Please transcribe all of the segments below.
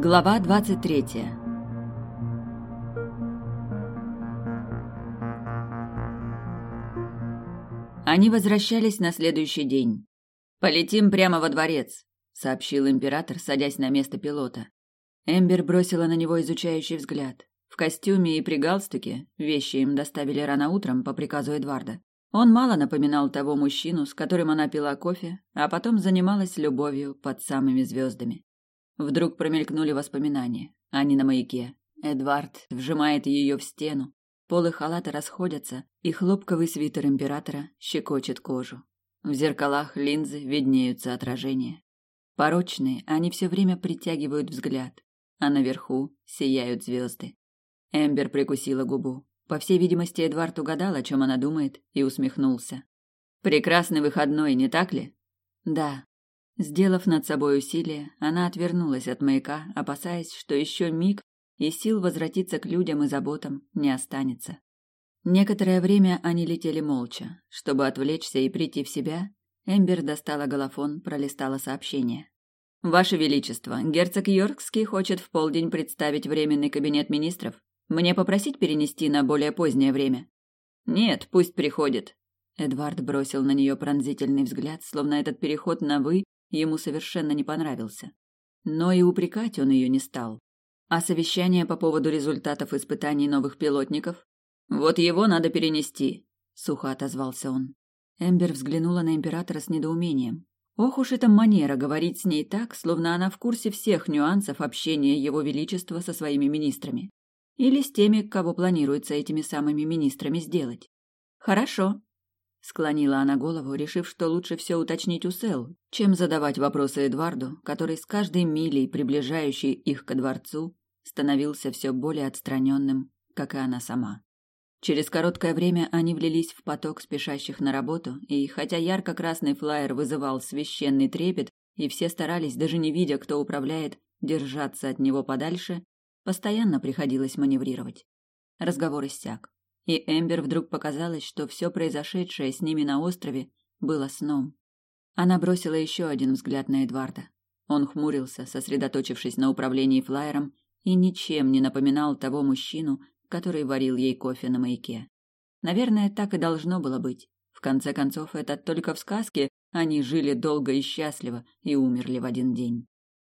Глава 23 Они возвращались на следующий день. «Полетим прямо во дворец», — сообщил император, садясь на место пилота. Эмбер бросила на него изучающий взгляд. В костюме и при галстуке вещи им доставили рано утром по приказу Эдварда. Он мало напоминал того мужчину, с которым она пила кофе, а потом занималась любовью под самыми звездами. Вдруг промелькнули воспоминания. Они на маяке. Эдвард вжимает ее в стену. Полы халата расходятся, и хлопковый свитер императора щекочет кожу. В зеркалах линзы виднеются отражения. Порочные, они все время притягивают взгляд, а наверху сияют звезды. Эмбер прикусила губу. По всей видимости, Эдвард угадал, о чем она думает, и усмехнулся. «Прекрасный выходной, не так ли?» «Да». Сделав над собой усилие, она отвернулась от маяка, опасаясь, что еще миг, и сил возвратиться к людям и заботам не останется. Некоторое время они летели молча. Чтобы отвлечься и прийти в себя, Эмбер достала голофон, пролистала сообщение. «Ваше Величество, герцог Йоркский хочет в полдень представить временный кабинет министров. Мне попросить перенести на более позднее время? Нет, пусть приходит. Эдвард бросил на нее пронзительный взгляд, словно этот переход на вы ему совершенно не понравился. Но и упрекать он ее не стал. А совещание по поводу результатов испытаний новых пилотников? Вот его надо перенести, сухо отозвался он. Эмбер взглянула на императора с недоумением. Ох уж эта манера говорить с ней так, словно она в курсе всех нюансов общения его величества со своими министрами. Или с теми, кого планируется этими самыми министрами сделать. Хорошо. Склонила она голову, решив, что лучше все уточнить у Сэл, чем задавать вопросы Эдварду, который с каждой милей, приближающей их ко дворцу, становился все более отстраненным, как и она сама. Через короткое время они влились в поток спешащих на работу, и хотя ярко-красный флаер вызывал священный трепет, и все старались, даже не видя, кто управляет, держаться от него подальше, Постоянно приходилось маневрировать. Разговор иссяк. И Эмбер вдруг показалось, что все произошедшее с ними на острове было сном. Она бросила еще один взгляд на Эдварда. Он хмурился, сосредоточившись на управлении флайером, и ничем не напоминал того мужчину, который варил ей кофе на маяке. Наверное, так и должно было быть. В конце концов, это только в сказке они жили долго и счастливо и умерли в один день.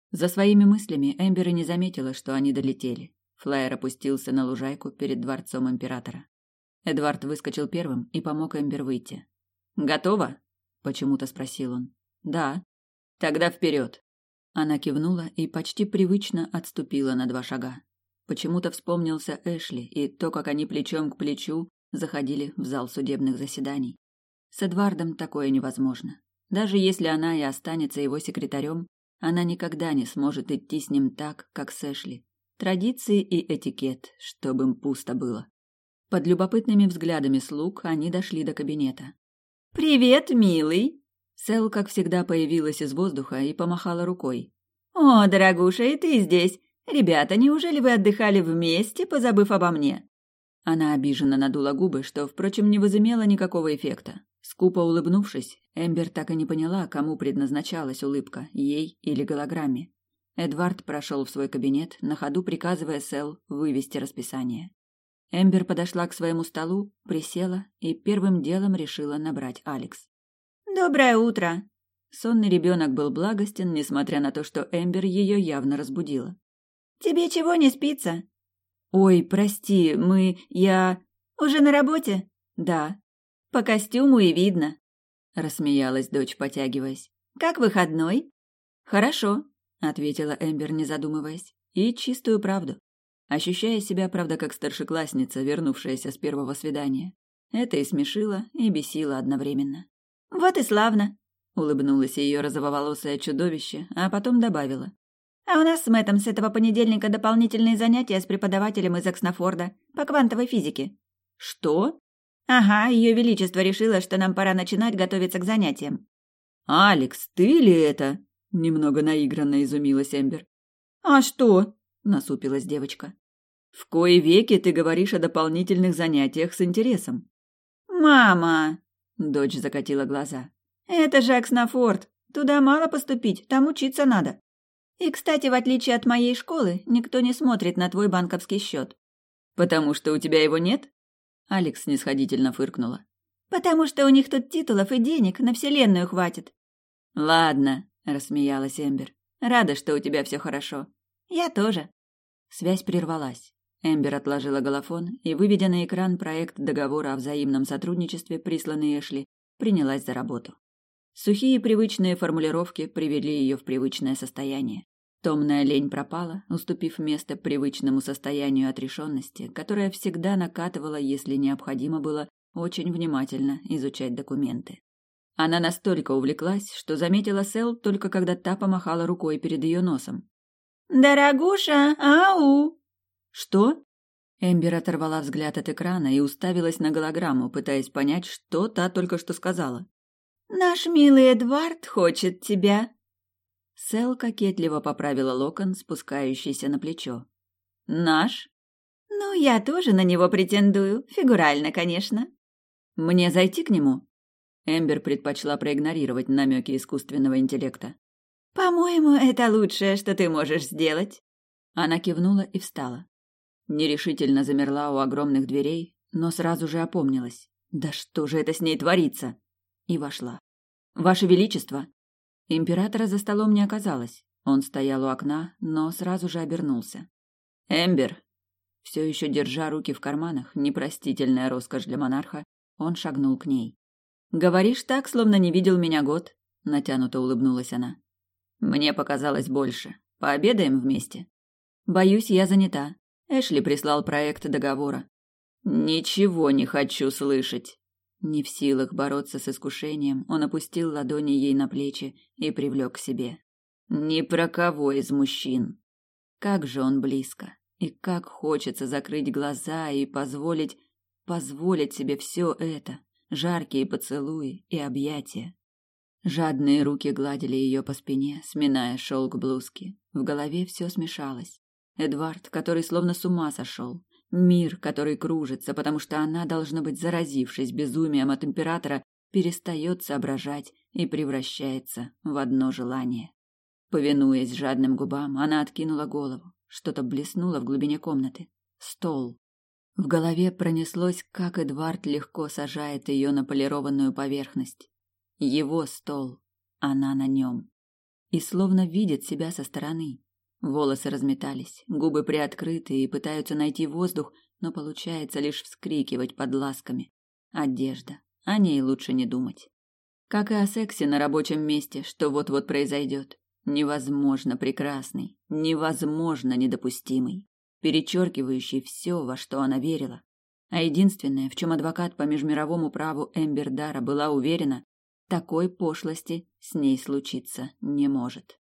За своими мыслями Эмбер и не заметила, что они долетели. Флайер опустился на лужайку перед дворцом императора. Эдвард выскочил первым и помог Эмбер выйти. «Готово?» – почему-то спросил он. «Да». «Тогда вперед!» Она кивнула и почти привычно отступила на два шага. Почему-то вспомнился Эшли и то, как они плечом к плечу заходили в зал судебных заседаний. С Эдвардом такое невозможно. Даже если она и останется его секретарем, она никогда не сможет идти с ним так, как с Эшли. Традиции и этикет, чтобы им пусто было. Под любопытными взглядами слуг они дошли до кабинета. «Привет, милый!» Сэл, как всегда, появилась из воздуха и помахала рукой. «О, дорогуша, и ты здесь! Ребята, неужели вы отдыхали вместе, позабыв обо мне?» Она обиженно надула губы, что, впрочем, не возымело никакого эффекта. Скупо улыбнувшись, Эмбер так и не поняла, кому предназначалась улыбка, ей или голограмме. Эдвард прошел в свой кабинет, на ходу приказывая Сэл вывести расписание. Эмбер подошла к своему столу, присела и первым делом решила набрать Алекс. «Доброе утро!» Сонный ребенок был благостен, несмотря на то, что Эмбер ее явно разбудила. «Тебе чего не спится?» «Ой, прости, мы... я...» «Уже на работе?» «Да». По костюму и видно, рассмеялась дочь, потягиваясь. Как выходной? Хорошо, ответила Эмбер, не задумываясь, и чистую правду, ощущая себя, правда, как старшеклассница, вернувшаяся с первого свидания. Это и смешило, и бесило одновременно. Вот и славно, улыбнулась ее розововолосое чудовище, а потом добавила: а у нас с Мэттом с этого понедельника дополнительные занятия с преподавателем из Экснофорда по квантовой физике. Что? Ага, ее величество решило, что нам пора начинать готовиться к занятиям. Алекс, ты ли это? Немного наигранно изумилась Эмбер. А что? Насупилась девочка. В кои веки ты говоришь о дополнительных занятиях с интересом. Мама, дочь закатила глаза. Это же Акснафорд. Туда мало поступить, там учиться надо. И, кстати, в отличие от моей школы, никто не смотрит на твой банковский счет. Потому что у тебя его нет? Алекс снисходительно фыркнула. Потому что у них тут титулов и денег на вселенную хватит. Ладно, рассмеялась Эмбер. Рада, что у тебя все хорошо. Я тоже. Связь прервалась. Эмбер отложила голофон и, выведя на экран проект договора о взаимном сотрудничестве, присланный Эшли, принялась за работу. Сухие привычные формулировки привели ее в привычное состояние. Томная лень пропала, уступив место привычному состоянию отрешенности, которое всегда накатывало, если необходимо было очень внимательно изучать документы. Она настолько увлеклась, что заметила Сэл только когда та помахала рукой перед ее носом. «Дорогуша, ау!» «Что?» Эмбер оторвала взгляд от экрана и уставилась на голограмму, пытаясь понять, что та только что сказала. «Наш милый Эдвард хочет тебя». Сэл кокетливо поправила локон, спускающийся на плечо. «Наш?» «Ну, я тоже на него претендую. Фигурально, конечно». «Мне зайти к нему?» Эмбер предпочла проигнорировать намеки искусственного интеллекта. «По-моему, это лучшее, что ты можешь сделать». Она кивнула и встала. Нерешительно замерла у огромных дверей, но сразу же опомнилась. «Да что же это с ней творится?» и вошла. «Ваше Величество!» Императора за столом не оказалось. Он стоял у окна, но сразу же обернулся. «Эмбер!» Все еще держа руки в карманах, непростительная роскошь для монарха, он шагнул к ней. «Говоришь так, словно не видел меня год», — натянуто улыбнулась она. «Мне показалось больше. Пообедаем вместе?» «Боюсь, я занята. Эшли прислал проект договора». «Ничего не хочу слышать», не в силах бороться с искушением, он опустил ладони ей на плечи и привлек к себе. Ни про кого из мужчин. Как же он близко, и как хочется закрыть глаза и позволить, позволить себе все это, жаркие поцелуи и объятия. Жадные руки гладили ее по спине, сминая шелк блузки. В голове все смешалось. Эдвард, который словно с ума сошел, Мир, который кружится, потому что она, должна быть, заразившись безумием от императора, перестает соображать и превращается в одно желание. Повинуясь жадным губам, она откинула голову. Что-то блеснуло в глубине комнаты. Стол. В голове пронеслось, как Эдвард легко сажает ее на полированную поверхность. Его стол. Она на нем. И словно видит себя со стороны. Волосы разметались, губы приоткрыты и пытаются найти воздух, но получается лишь вскрикивать под ласками. Одежда. О ней лучше не думать. Как и о сексе на рабочем месте, что вот-вот произойдет. Невозможно прекрасный, невозможно недопустимый, перечеркивающий все, во что она верила. А единственное, в чем адвокат по межмировому праву Эмбер Дара была уверена, такой пошлости с ней случиться не может.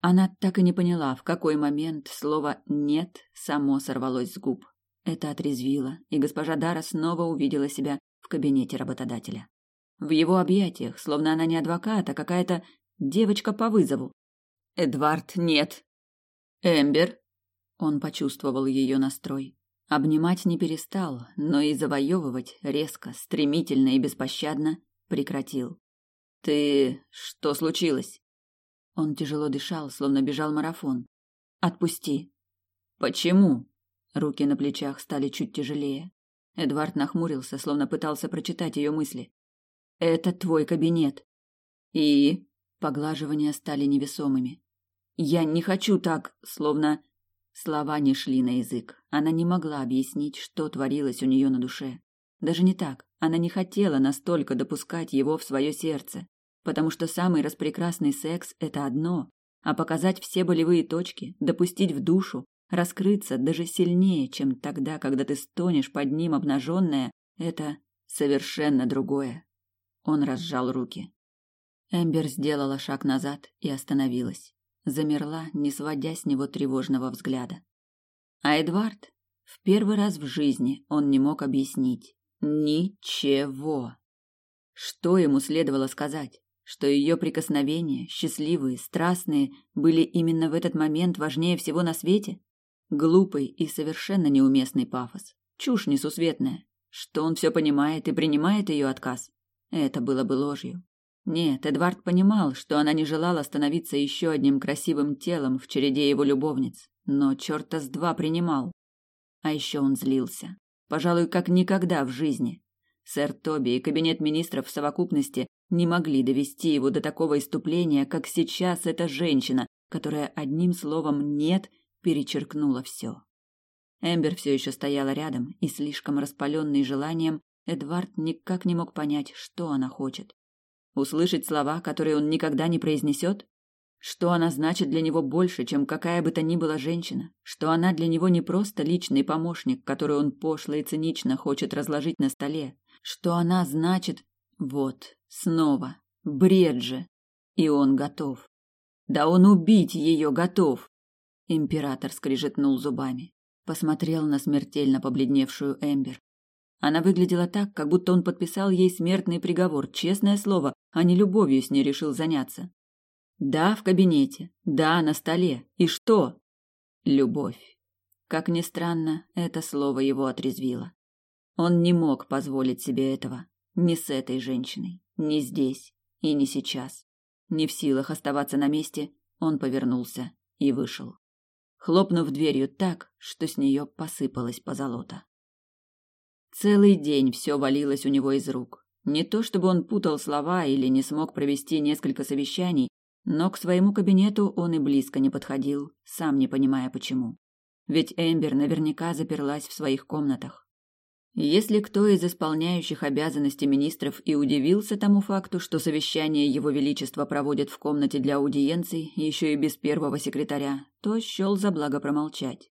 Она так и не поняла, в какой момент слово «нет» само сорвалось с губ. Это отрезвило, и госпожа Дара снова увидела себя в кабинете работодателя. В его объятиях, словно она не адвокат, а какая-то девочка по вызову. «Эдвард, нет!» «Эмбер!» Он почувствовал ее настрой. Обнимать не перестал, но и завоевывать резко, стремительно и беспощадно прекратил. «Ты... что случилось?» Он тяжело дышал, словно бежал марафон. «Отпусти». «Почему?» Руки на плечах стали чуть тяжелее. Эдвард нахмурился, словно пытался прочитать ее мысли. «Это твой кабинет». «И?» Поглаживания стали невесомыми. «Я не хочу так, словно...» Слова не шли на язык. Она не могла объяснить, что творилось у нее на душе. Даже не так. Она не хотела настолько допускать его в свое сердце потому что самый распрекрасный секс – это одно, а показать все болевые точки, допустить в душу, раскрыться даже сильнее, чем тогда, когда ты стонешь под ним обнаженная, это совершенно другое. Он разжал руки. Эмбер сделала шаг назад и остановилась. Замерла, не сводя с него тревожного взгляда. А Эдвард? В первый раз в жизни он не мог объяснить. Ничего. Что ему следовало сказать? Что ее прикосновения, счастливые, страстные, были именно в этот момент важнее всего на свете? Глупый и совершенно неуместный пафос. Чушь несусветная. Что он все понимает и принимает ее отказ. Это было бы ложью. Нет, Эдвард понимал, что она не желала становиться еще одним красивым телом в череде его любовниц, но черта с два принимал. А еще он злился. Пожалуй, как никогда в жизни. Сэр Тоби и кабинет министров в совокупности не могли довести его до такого иступления, как сейчас эта женщина, которая одним словом «нет» перечеркнула все. Эмбер все еще стояла рядом, и слишком распаленный желанием, Эдвард никак не мог понять, что она хочет. Услышать слова, которые он никогда не произнесет? Что она значит для него больше, чем какая бы то ни была женщина? Что она для него не просто личный помощник, который он пошло и цинично хочет разложить на столе? Что она значит... Вот, снова, бред же. И он готов. Да он убить ее готов. Император скрижетнул зубами. Посмотрел на смертельно побледневшую Эмбер. Она выглядела так, как будто он подписал ей смертный приговор, честное слово, а не любовью с ней решил заняться. Да, в кабинете, да, на столе. И что? Любовь. Как ни странно, это слово его отрезвило. Он не мог позволить себе этого. Ни с этой женщиной, ни здесь и не сейчас. Не в силах оставаться на месте, он повернулся и вышел, хлопнув дверью так, что с нее посыпалось позолота. Целый день все валилось у него из рук. Не то чтобы он путал слова или не смог провести несколько совещаний, но к своему кабинету он и близко не подходил, сам не понимая почему. Ведь Эмбер наверняка заперлась в своих комнатах. Если кто из исполняющих обязанности министров и удивился тому факту, что совещание Его Величества проводят в комнате для аудиенций, еще и без первого секретаря, то счел за благо промолчать.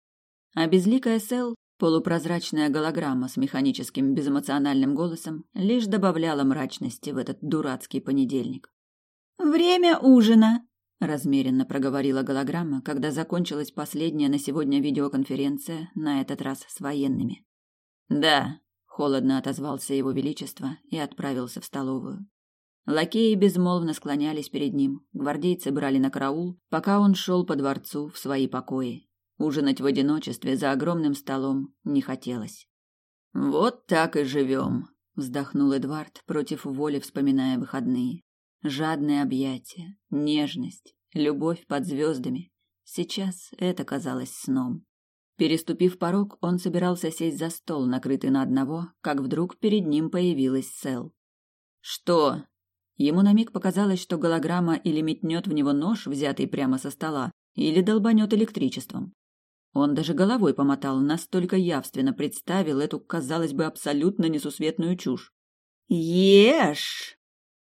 А безликая Сел, полупрозрачная голограмма с механическим безэмоциональным голосом, лишь добавляла мрачности в этот дурацкий понедельник. «Время ужина!» – размеренно проговорила голограмма, когда закончилась последняя на сегодня видеоконференция, на этот раз с военными. Да, холодно отозвался его величество и отправился в столовую. Лакеи безмолвно склонялись перед ним, гвардейцы брали на караул, пока он шел по дворцу в свои покои. Ужинать в одиночестве за огромным столом не хотелось. Вот так и живем, вздохнул Эдвард против воли, вспоминая выходные. Жадные объятия, нежность, любовь под звездами. Сейчас это казалось сном. Переступив порог, он собирался сесть за стол, накрытый на одного, как вдруг перед ним появилась Сэл. «Что?» Ему на миг показалось, что голограмма или метнет в него нож, взятый прямо со стола, или долбанет электричеством. Он даже головой помотал, настолько явственно представил эту, казалось бы, абсолютно несусветную чушь. «Ешь!»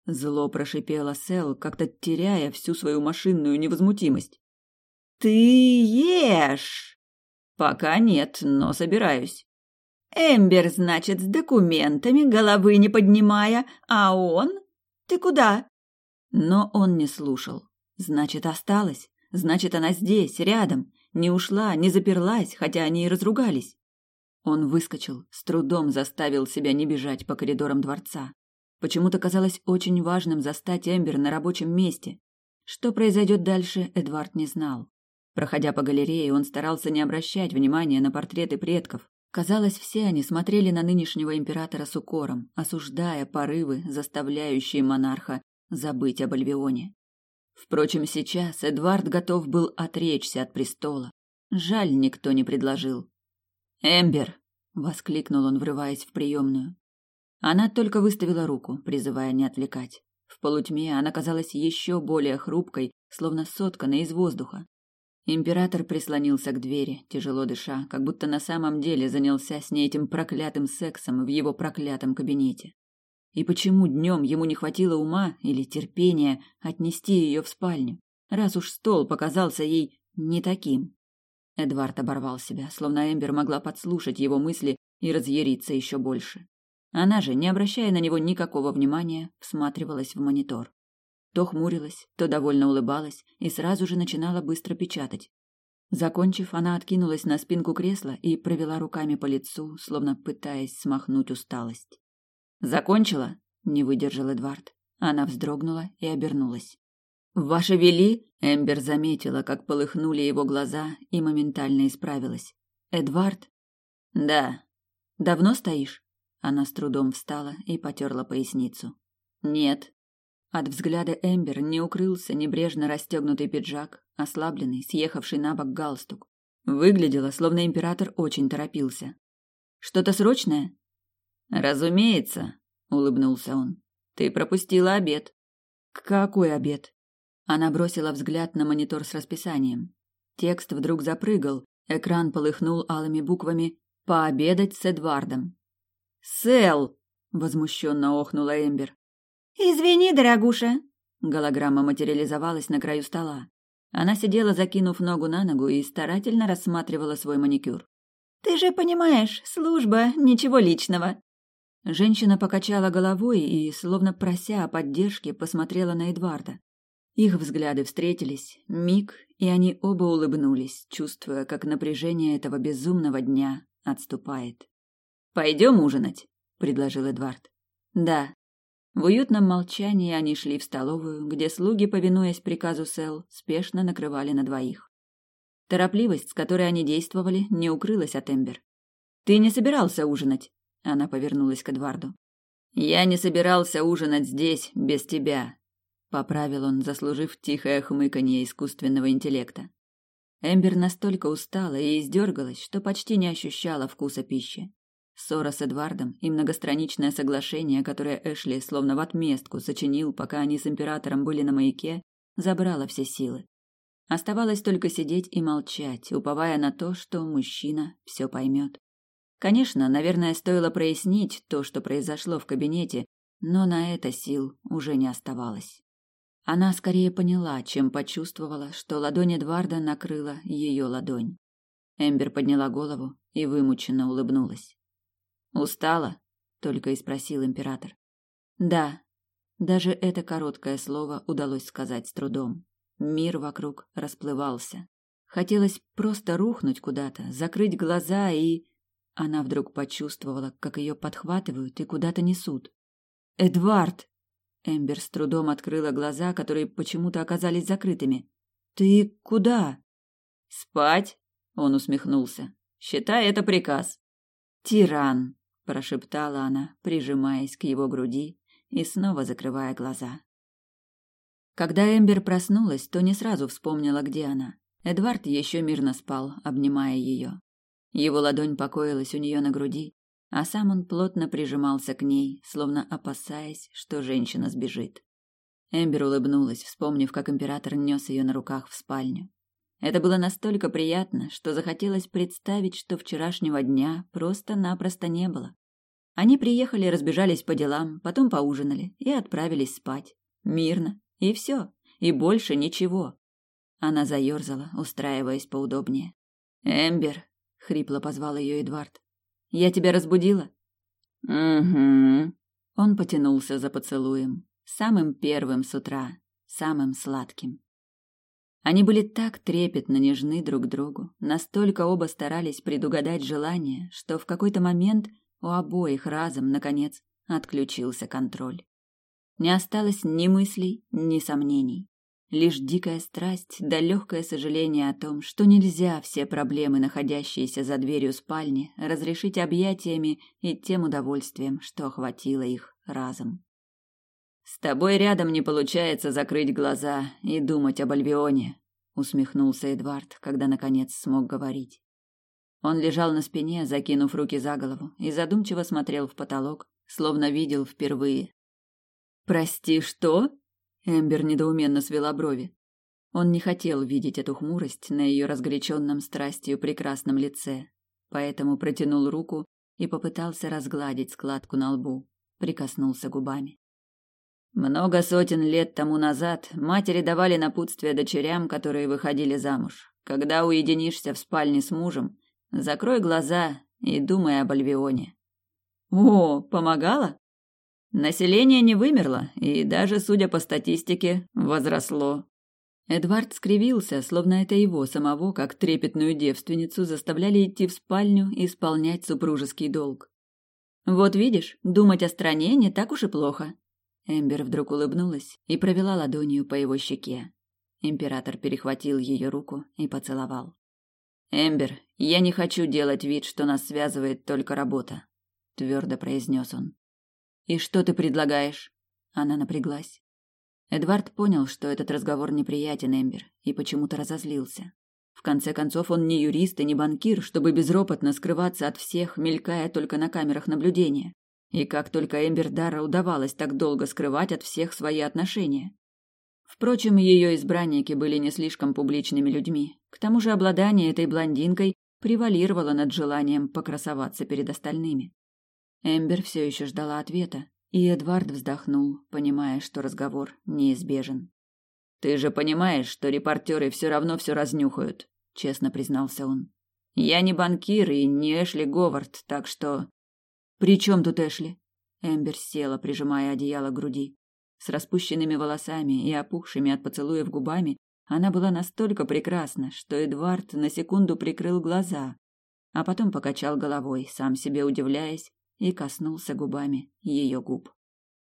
Зло прошипела Сэл, как-то теряя всю свою машинную невозмутимость. «Ты ешь!» Пока нет, но собираюсь. Эмбер, значит, с документами, головы не поднимая, а он? Ты куда? Но он не слушал. Значит, осталась. Значит, она здесь, рядом. Не ушла, не заперлась, хотя они и разругались. Он выскочил, с трудом заставил себя не бежать по коридорам дворца. Почему-то казалось очень важным застать Эмбер на рабочем месте. Что произойдет дальше, Эдвард не знал. Проходя по галерее, он старался не обращать внимания на портреты предков. Казалось, все они смотрели на нынешнего императора с укором, осуждая порывы, заставляющие монарха забыть об Альвионе. Впрочем, сейчас Эдвард готов был отречься от престола. Жаль, никто не предложил. «Эмбер!» — воскликнул он, врываясь в приемную. Она только выставила руку, призывая не отвлекать. В полутьме она казалась еще более хрупкой, словно сотканной из воздуха. Император прислонился к двери, тяжело дыша, как будто на самом деле занялся с ней этим проклятым сексом в его проклятом кабинете. И почему днем ему не хватило ума или терпения отнести ее в спальню, раз уж стол показался ей не таким? Эдвард оборвал себя, словно Эмбер могла подслушать его мысли и разъяриться еще больше. Она же, не обращая на него никакого внимания, всматривалась в монитор. То хмурилась, то довольно улыбалась и сразу же начинала быстро печатать. Закончив, она откинулась на спинку кресла и провела руками по лицу, словно пытаясь смахнуть усталость. «Закончила?» — не выдержал Эдвард. Она вздрогнула и обернулась. «Ваше вели?» — Эмбер заметила, как полыхнули его глаза и моментально исправилась. «Эдвард?» «Да». «Давно стоишь?» Она с трудом встала и потерла поясницу. «Нет». От взгляда Эмбер не укрылся небрежно расстегнутый пиджак, ослабленный, съехавший на бок галстук. Выглядело, словно император очень торопился. «Что-то срочное?» «Разумеется», — улыбнулся он. «Ты пропустила обед». «Какой обед?» Она бросила взгляд на монитор с расписанием. Текст вдруг запрыгал, экран полыхнул алыми буквами «Пообедать с Эдвардом». «Сэл!» — возмущенно охнула Эмбер. «Извини, дорогуша!» Голограмма материализовалась на краю стола. Она сидела, закинув ногу на ногу, и старательно рассматривала свой маникюр. «Ты же понимаешь, служба, ничего личного!» Женщина покачала головой и, словно прося о поддержке, посмотрела на Эдварда. Их взгляды встретились, миг, и они оба улыбнулись, чувствуя, как напряжение этого безумного дня отступает. «Пойдем ужинать», — предложил Эдвард. «Да», в уютном молчании они шли в столовую, где слуги, повинуясь приказу Сэл, спешно накрывали на двоих. Торопливость, с которой они действовали, не укрылась от Эмбер. «Ты не собирался ужинать?» Она повернулась к Эдварду. «Я не собирался ужинать здесь, без тебя», — поправил он, заслужив тихое хмыканье искусственного интеллекта. Эмбер настолько устала и издергалась, что почти не ощущала вкуса пищи. Ссора с Эдвардом и многостраничное соглашение, которое Эшли словно в отместку сочинил, пока они с императором были на маяке, забрало все силы. Оставалось только сидеть и молчать, уповая на то, что мужчина все поймет. Конечно, наверное, стоило прояснить то, что произошло в кабинете, но на это сил уже не оставалось. Она скорее поняла, чем почувствовала, что ладонь Эдварда накрыла ее ладонь. Эмбер подняла голову и вымученно улыбнулась. Устала? только и спросил император. Да. Даже это короткое слово удалось сказать с трудом. Мир вокруг расплывался. Хотелось просто рухнуть куда-то, закрыть глаза и она вдруг почувствовала, как ее подхватывают и куда-то несут. Эдвард. Эмбер с трудом открыла глаза, которые почему-то оказались закрытыми. Ты куда? Спать, он усмехнулся. Считай это приказ. Тиран, прошептала она, прижимаясь к его груди и снова закрывая глаза. Когда Эмбер проснулась, то не сразу вспомнила, где она. Эдвард еще мирно спал, обнимая ее. Его ладонь покоилась у нее на груди, а сам он плотно прижимался к ней, словно опасаясь, что женщина сбежит. Эмбер улыбнулась, вспомнив, как император нес ее на руках в спальню. Это было настолько приятно, что захотелось представить, что вчерашнего дня просто-напросто не было. Они приехали, разбежались по делам, потом поужинали и отправились спать. Мирно. И все. И больше ничего. Она заерзала, устраиваясь поудобнее. «Эмбер», — хрипло позвал ее Эдвард, — «я тебя разбудила?» «Угу». Он потянулся за поцелуем. Самым первым с утра, самым сладким. Они были так трепетно нежны друг другу, настолько оба старались предугадать желание, что в какой-то момент у обоих разом, наконец, отключился контроль. Не осталось ни мыслей, ни сомнений. Лишь дикая страсть да легкое сожаление о том, что нельзя все проблемы, находящиеся за дверью спальни, разрешить объятиями и тем удовольствием, что охватило их разом. «С тобой рядом не получается закрыть глаза и думать об Альвионе», усмехнулся Эдвард, когда наконец смог говорить. Он лежал на спине, закинув руки за голову, и задумчиво смотрел в потолок, словно видел впервые. «Прости, что?» Эмбер недоуменно свела брови. Он не хотел видеть эту хмурость на ее разгоряченном страстью прекрасном лице, поэтому протянул руку и попытался разгладить складку на лбу, прикоснулся губами. Много сотен лет тому назад матери давали напутствие дочерям, которые выходили замуж. Когда уединишься в спальне с мужем, закрой глаза и думай об Альвионе. О, помогала? Население не вымерло и даже, судя по статистике, возросло. Эдвард скривился, словно это его самого, как трепетную девственницу, заставляли идти в спальню и исполнять супружеский долг. Вот видишь, думать о стране не так уж и плохо. Эмбер вдруг улыбнулась и провела ладонью по его щеке. Император перехватил ее руку и поцеловал. Эмбер, я не хочу делать вид, что нас связывает только работа, твердо произнес он. И что ты предлагаешь? Она напряглась. Эдвард понял, что этот разговор неприятен Эмбер, и почему-то разозлился. В конце концов, он не юрист и не банкир, чтобы безропотно скрываться от всех, мелькая только на камерах наблюдения. И как только Эмбер Дара удавалось так долго скрывать от всех свои отношения. Впрочем, ее избранники были не слишком публичными людьми. К тому же обладание этой блондинкой превалировало над желанием покрасоваться перед остальными. Эмбер все еще ждала ответа, и Эдвард вздохнул, понимая, что разговор неизбежен. «Ты же понимаешь, что репортеры все равно все разнюхают», — честно признался он. «Я не банкир и не Эшли Говард, так что...» «При чем тут Эшли?» Эмбер села, прижимая одеяло к груди. С распущенными волосами и опухшими от поцелуев губами она была настолько прекрасна, что Эдвард на секунду прикрыл глаза, а потом покачал головой, сам себе удивляясь, и коснулся губами ее губ.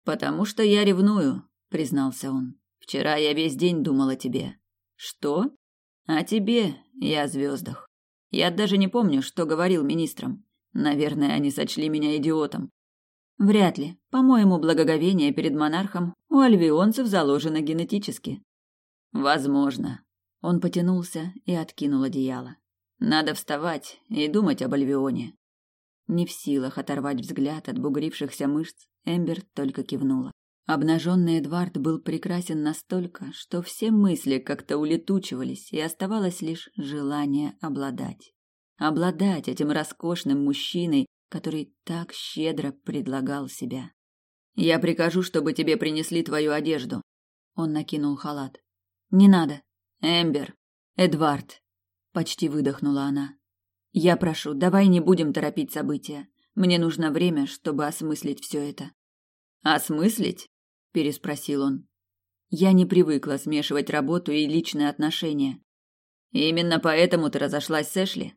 «Потому что я ревную», — признался он. «Вчера я весь день думал о тебе». «Что?» «О тебе и о звездах. Я даже не помню, что говорил министрам. Наверное, они сочли меня идиотом». «Вряд ли. По-моему, благоговение перед монархом у альвионцев заложено генетически». «Возможно». Он потянулся и откинул одеяло. «Надо вставать и думать об Альвионе. Не в силах оторвать взгляд от бугрившихся мышц, Эмбер только кивнула. Обнаженный Эдвард был прекрасен настолько, что все мысли как-то улетучивались, и оставалось лишь желание обладать. Обладать этим роскошным мужчиной, который так щедро предлагал себя. «Я прикажу, чтобы тебе принесли твою одежду». Он накинул халат. «Не надо. Эмбер. Эдвард». Почти выдохнула она. Я прошу, давай не будем торопить события. Мне нужно время, чтобы осмыслить все это. Осмыслить? переспросил он. Я не привыкла смешивать работу и личные отношения. Именно поэтому ты разошлась с Эшли?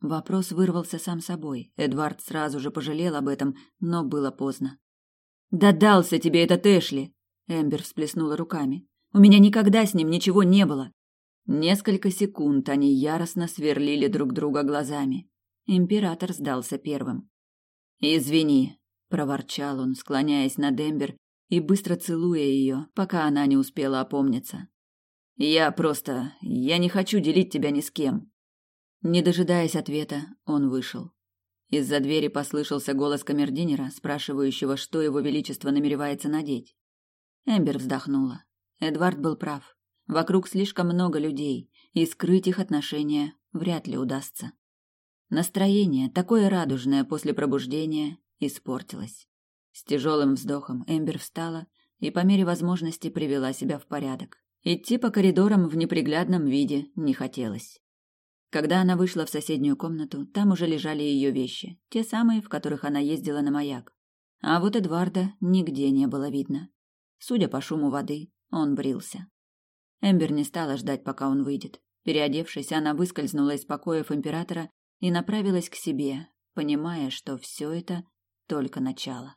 Вопрос вырвался сам собой. Эдвард сразу же пожалел об этом, но было поздно. Да дался тебе этот Эшли, Эмбер всплеснула руками. У меня никогда с ним ничего не было. Несколько секунд они яростно сверлили друг друга глазами. Император сдался первым. «Извини», — проворчал он, склоняясь над Эмбер и быстро целуя ее, пока она не успела опомниться. «Я просто... Я не хочу делить тебя ни с кем». Не дожидаясь ответа, он вышел. Из-за двери послышался голос камердинера, спрашивающего, что его величество намеревается надеть. Эмбер вздохнула. Эдвард был прав. Вокруг слишком много людей, и скрыть их отношения вряд ли удастся. Настроение, такое радужное после пробуждения, испортилось. С тяжелым вздохом Эмбер встала и по мере возможности привела себя в порядок. Идти по коридорам в неприглядном виде не хотелось. Когда она вышла в соседнюю комнату, там уже лежали ее вещи, те самые, в которых она ездила на маяк. А вот Эдварда нигде не было видно. Судя по шуму воды, он брился. Эмбер не стала ждать, пока он выйдет. Переодевшись, она выскользнула из покоев императора и направилась к себе, понимая, что все это только начало.